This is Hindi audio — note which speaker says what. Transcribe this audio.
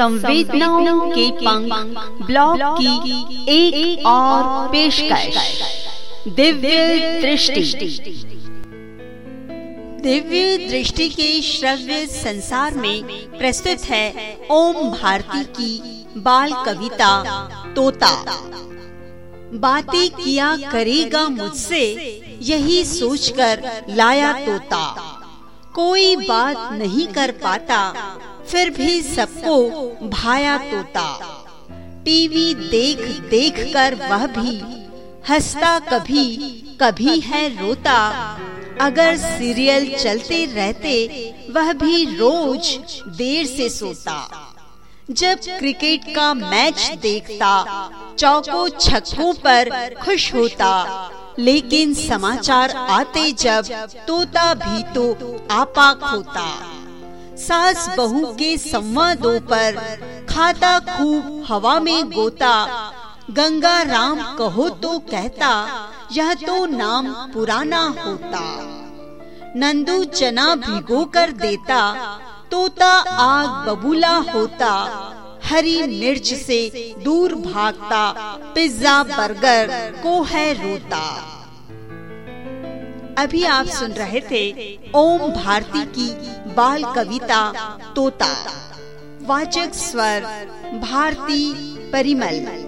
Speaker 1: संवेदनाओं के पंख ब्लॉग की एक, एक और पेशकश। दिव्य दृष्टि। दिव्य दृष्टि के श्रव्य संसार में प्रस्तुत है ओम भारती की बाल कविता तोता। बातें किया करेगा मुझसे यही सोचकर लाया तोता। कोई बात नहीं कर पाता फिर भी सबको भाया तोता। टीवी देख देख कर वह भी हंसता कभी कभी है रोता। अगर सीरियल चलते रहते वह भी रोज देर से सोता। जब क्रिकेट का मैच देखता चौको छक्कों पर खुश होता। लेकिन समाचार आते जब तोता भी तो आपा खोता। सास बहू के संवादों पर खाता खूब हवा में गोता। गंगा राम कहो तो कहता, यह तो नाम पुराना होता। नंदू चना भिगो कर देता, तोता आग बबूला होता। हरी मिर्च से दूर भागता, पिज्जा बर्गर को है रोता। अभी आप सुन रहे थे ओम भारती की बाल कविता तोता। वाचक स्वर भारती परिमल।